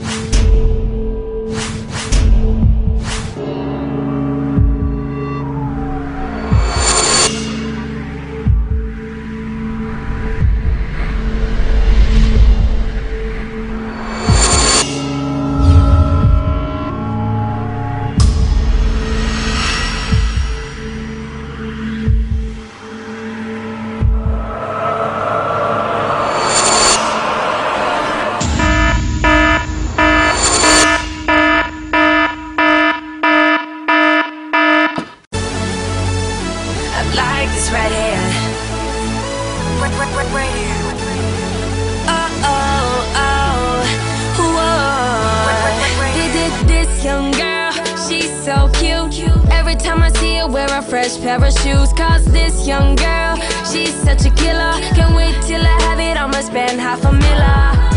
Mm-hmm. I like this right here. Right, right, right, right here. Oh, oh, oh. Whoa. Did it, this young girl, she's so cute. Every time I see her wear a fresh pair of shoes. Cause this young girl, she's such a killer. Can't wait till I have it, I'ma spend half a miller.